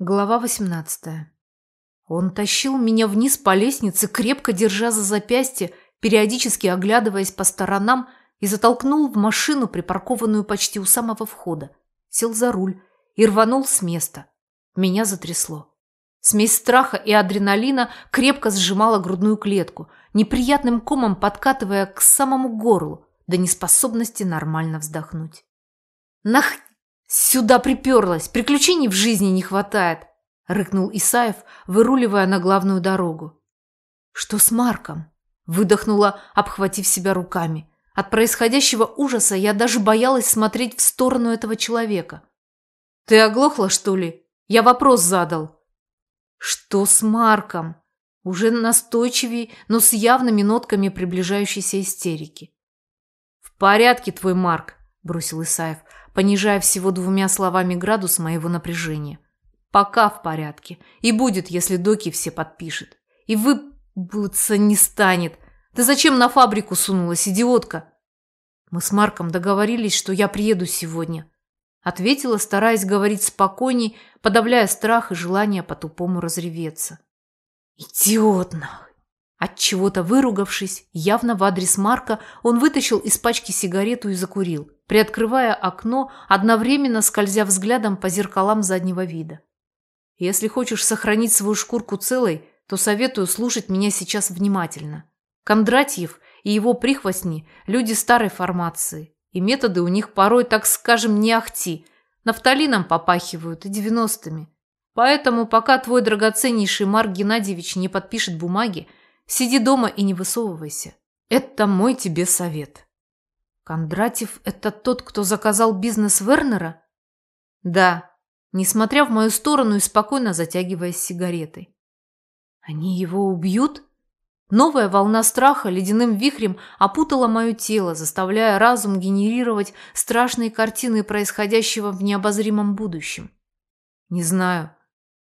Глава 18. Он тащил меня вниз по лестнице, крепко держа за запястье, периодически оглядываясь по сторонам, и затолкнул в машину, припаркованную почти у самого входа. Сел за руль и рванул с места. Меня затрясло. Смесь страха и адреналина крепко сжимала грудную клетку, неприятным комом подкатывая к самому горлу, до неспособности нормально вздохнуть. «Нах «Сюда приперлась! Приключений в жизни не хватает!» – рыкнул Исаев, выруливая на главную дорогу. «Что с Марком?» – выдохнула, обхватив себя руками. От происходящего ужаса я даже боялась смотреть в сторону этого человека. «Ты оглохла, что ли? Я вопрос задал». «Что с Марком?» Уже настойчивее, но с явными нотками приближающейся истерики. «В порядке твой Марк», – бросил Исаев понижая всего двумя словами градус моего напряжения. Пока в порядке. И будет, если доки все подпишет. И выпутаться не станет. Ты зачем на фабрику сунулась, идиотка? Мы с Марком договорились, что я приеду сегодня. Ответила, стараясь говорить спокойней, подавляя страх и желание по-тупому разреветься. Идиот нахуй! От чего-то выругавшись, явно в адрес Марка, он вытащил из пачки сигарету и закурил, приоткрывая окно, одновременно скользя взглядом по зеркалам заднего вида. Если хочешь сохранить свою шкурку целой, то советую слушать меня сейчас внимательно. Кондратьев и его прихвостни – люди старой формации, и методы у них порой, так скажем, не ахти, нафталином попахивают и девяностыми. Поэтому, пока твой драгоценнейший Марк Геннадьевич не подпишет бумаги, Сиди дома и не высовывайся. Это мой тебе совет. Кондратьев – это тот, кто заказал бизнес Вернера? Да, несмотря в мою сторону и спокойно затягиваясь сигаретой. Они его убьют? Новая волна страха ледяным вихрем опутала мое тело, заставляя разум генерировать страшные картины происходящего в необозримом будущем. Не знаю.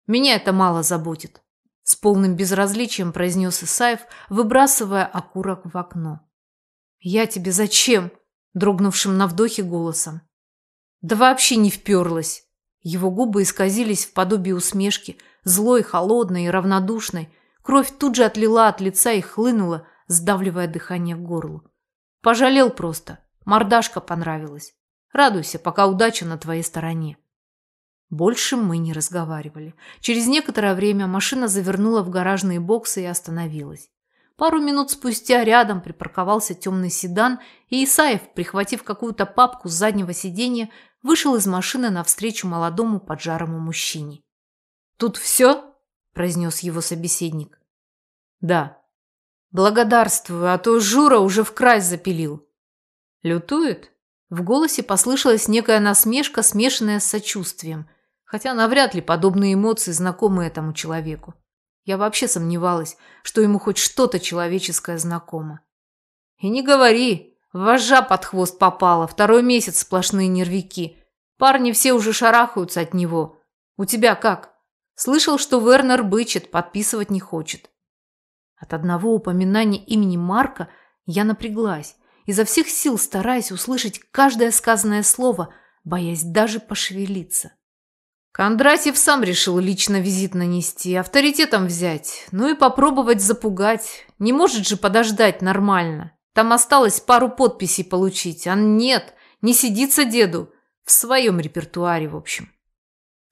Меня это мало заботит. С полным безразличием произнес Исаев, выбрасывая окурок в окно. «Я тебе зачем?» – дрогнувшим на вдохе голосом. «Да вообще не вперлась!» Его губы исказились в подобии усмешки, злой, холодной и равнодушной. Кровь тут же отлила от лица и хлынула, сдавливая дыхание в горло. Пожалел просто. Мордашка понравилась. Радуйся, пока удача на твоей стороне. Больше мы не разговаривали. Через некоторое время машина завернула в гаражные боксы и остановилась. Пару минут спустя рядом припарковался темный седан, и Исаев, прихватив какую-то папку с заднего сиденья, вышел из машины навстречу молодому поджарому мужчине. «Тут все?» – произнес его собеседник. «Да». «Благодарствую, а то Жура уже в край запилил». «Лютует?» В голосе послышалась некая насмешка, смешанная с сочувствием – Хотя навряд ли подобные эмоции знакомы этому человеку. Я вообще сомневалась, что ему хоть что-то человеческое знакомо. И не говори, вожжа под хвост попала, второй месяц сплошные нервики. Парни все уже шарахаются от него. У тебя как? Слышал, что Вернер бычит, подписывать не хочет. От одного упоминания имени Марка я напряглась, изо всех сил стараясь услышать каждое сказанное слово, боясь даже пошевелиться. Кондратьев сам решил лично визит нанести, авторитетом взять, ну и попробовать запугать. Не может же подождать нормально. Там осталось пару подписей получить, а нет, не сидится деду. В своем репертуаре, в общем.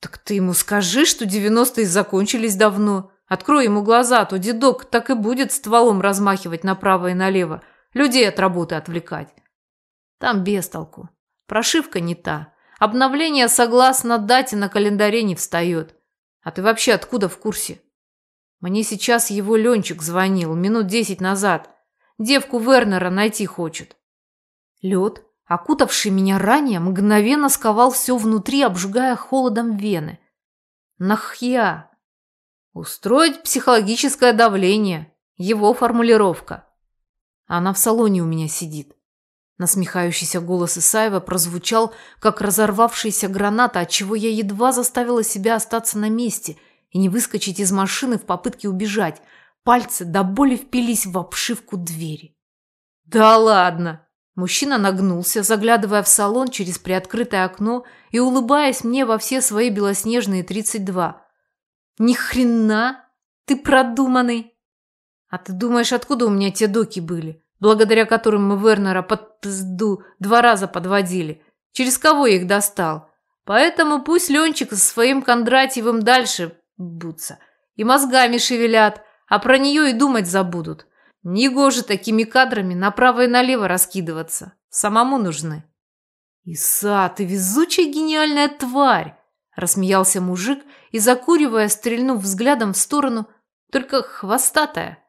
Так ты ему скажи, что девяностые закончились давно. Открой ему глаза, а то дедок так и будет стволом размахивать направо и налево, людей от работы отвлекать. Там без толку. Прошивка не та. Обновление согласно дате на календаре не встает. А ты вообще откуда в курсе? Мне сейчас его Ленчик звонил минут десять назад. Девку Вернера найти хочет. Лед, окутавший меня ранее, мгновенно сковал все внутри, обжигая холодом вены. Нахья? Устроить психологическое давление. Его формулировка. Она в салоне у меня сидит. Насмехающийся голос Исаева прозвучал, как разорвавшаяся граната, отчего я едва заставила себя остаться на месте и не выскочить из машины в попытке убежать. Пальцы до боли впились в обшивку двери. «Да ладно!» Мужчина нагнулся, заглядывая в салон через приоткрытое окно и улыбаясь мне во все свои белоснежные тридцать два. Ни хрена! Ты продуманный! А ты думаешь, откуда у меня те доки были, благодаря которым мы Вернера под пизду два раза подводили? Через кого я их достал? Поэтому пусть Ленчик со своим Кондратьевым дальше бутся. И мозгами шевелят, а про нее и думать забудут. Негоже такими кадрами направо и налево раскидываться. Самому нужны. «Иса, ты везучая гениальная тварь!» Рассмеялся мужик и, закуривая, стрельнув взглядом в сторону, только хвостатая.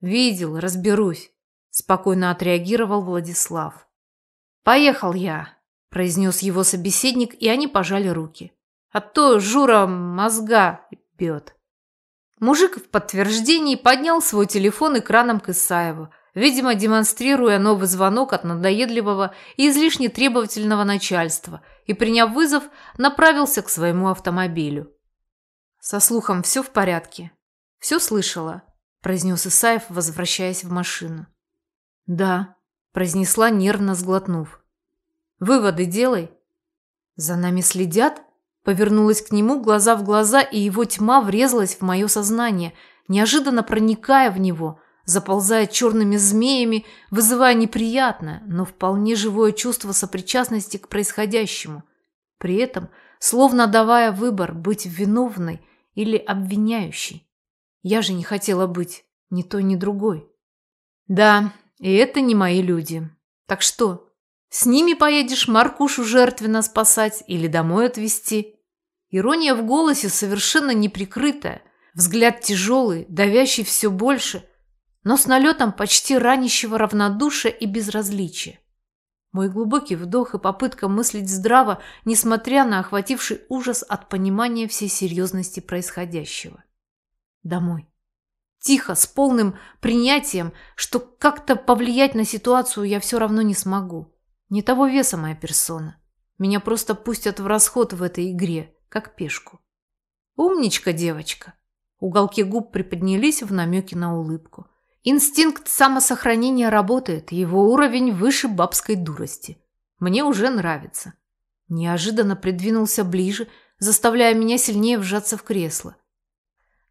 «Видел, разберусь», – спокойно отреагировал Владислав. «Поехал я», – произнес его собеседник, и они пожали руки. «А то Жура мозга бьет». Мужик в подтверждении поднял свой телефон экраном к Исаеву, видимо, демонстрируя новый звонок от надоедливого и излишне требовательного начальства, и, приняв вызов, направился к своему автомобилю. «Со слухом все в порядке?» «Все слышала», – произнес Исаев, возвращаясь в машину. «Да», – произнесла, нервно сглотнув. «Выводы делай». «За нами следят?» Повернулась к нему глаза в глаза, и его тьма врезалась в мое сознание, неожиданно проникая в него, заползая черными змеями, вызывая неприятное, но вполне живое чувство сопричастности к происходящему. При этом, словно давая выбор быть виновной или обвиняющей. Я же не хотела быть ни той, ни другой. Да, и это не мои люди. Так что, с ними поедешь Маркушу жертвенно спасать или домой отвезти? Ирония в голосе совершенно неприкрытая, взгляд тяжелый, давящий все больше, но с налетом почти ранящего равнодушия и безразличия. Мой глубокий вдох и попытка мыслить здраво, несмотря на охвативший ужас от понимания всей серьезности происходящего. Домой. Тихо, с полным принятием, что как-то повлиять на ситуацию я все равно не смогу. Не того веса моя персона. Меня просто пустят в расход в этой игре как пешку. «Умничка, девочка!» Уголки губ приподнялись в намеке на улыбку. Инстинкт самосохранения работает, его уровень выше бабской дурости. Мне уже нравится. Неожиданно придвинулся ближе, заставляя меня сильнее вжаться в кресло.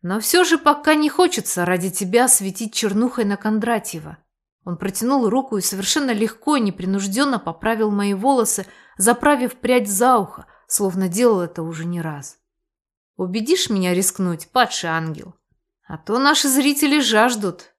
Но все же пока не хочется ради тебя светить чернухой на Кондратьева. Он протянул руку и совершенно легко и непринужденно поправил мои волосы, заправив прядь за ухо, словно делал это уже не раз. Убедишь меня рискнуть, падший ангел? А то наши зрители жаждут.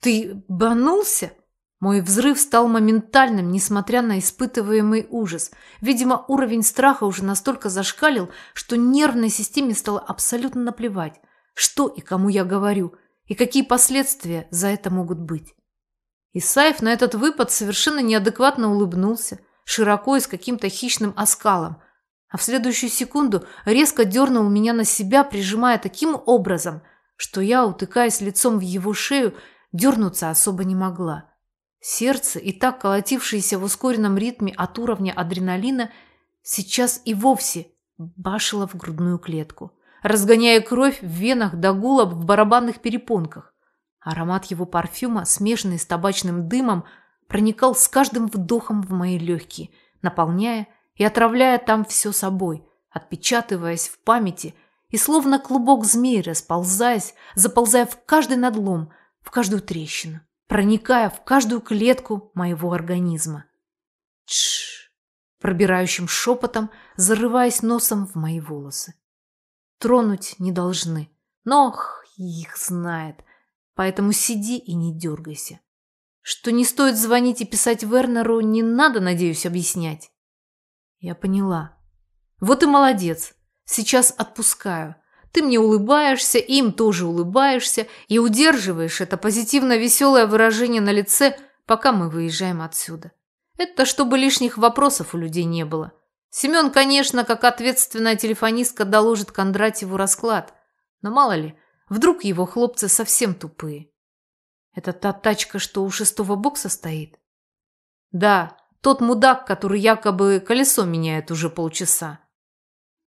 Ты банулся? Мой взрыв стал моментальным, несмотря на испытываемый ужас. Видимо, уровень страха уже настолько зашкалил, что нервной системе стало абсолютно наплевать, что и кому я говорю, и какие последствия за это могут быть. Исаев на этот выпад совершенно неадекватно улыбнулся, широко и с каким-то хищным оскалом, а в следующую секунду резко дернул меня на себя, прижимая таким образом, что я, утыкаясь лицом в его шею, дернуться особо не могла. Сердце, и так колотившееся в ускоренном ритме от уровня адреналина, сейчас и вовсе башило в грудную клетку, разгоняя кровь в венах до гула в барабанных перепонках. Аромат его парфюма, смешанный с табачным дымом, проникал с каждым вдохом в мои легкие, наполняя и отравляя там все собой, отпечатываясь в памяти и словно клубок змей расползаясь, заползая в каждый надлом, в каждую трещину, проникая в каждую клетку моего организма. Тш, пробирающим шепотом, зарываясь носом в мои волосы. Тронуть не должны, но ох, их знает, поэтому сиди и не дергайся. Что не стоит звонить и писать Вернеру, не надо, надеюсь, объяснять. Я поняла. Вот и молодец. Сейчас отпускаю. Ты мне улыбаешься, им тоже улыбаешься и удерживаешь это позитивно-веселое выражение на лице, пока мы выезжаем отсюда. Это чтобы лишних вопросов у людей не было. Семен, конечно, как ответственная телефонистка доложит Кондратьеву расклад. Но мало ли, вдруг его хлопцы совсем тупые. Это та тачка, что у шестого бокса стоит? Да, тот мудак, который якобы колесо меняет уже полчаса.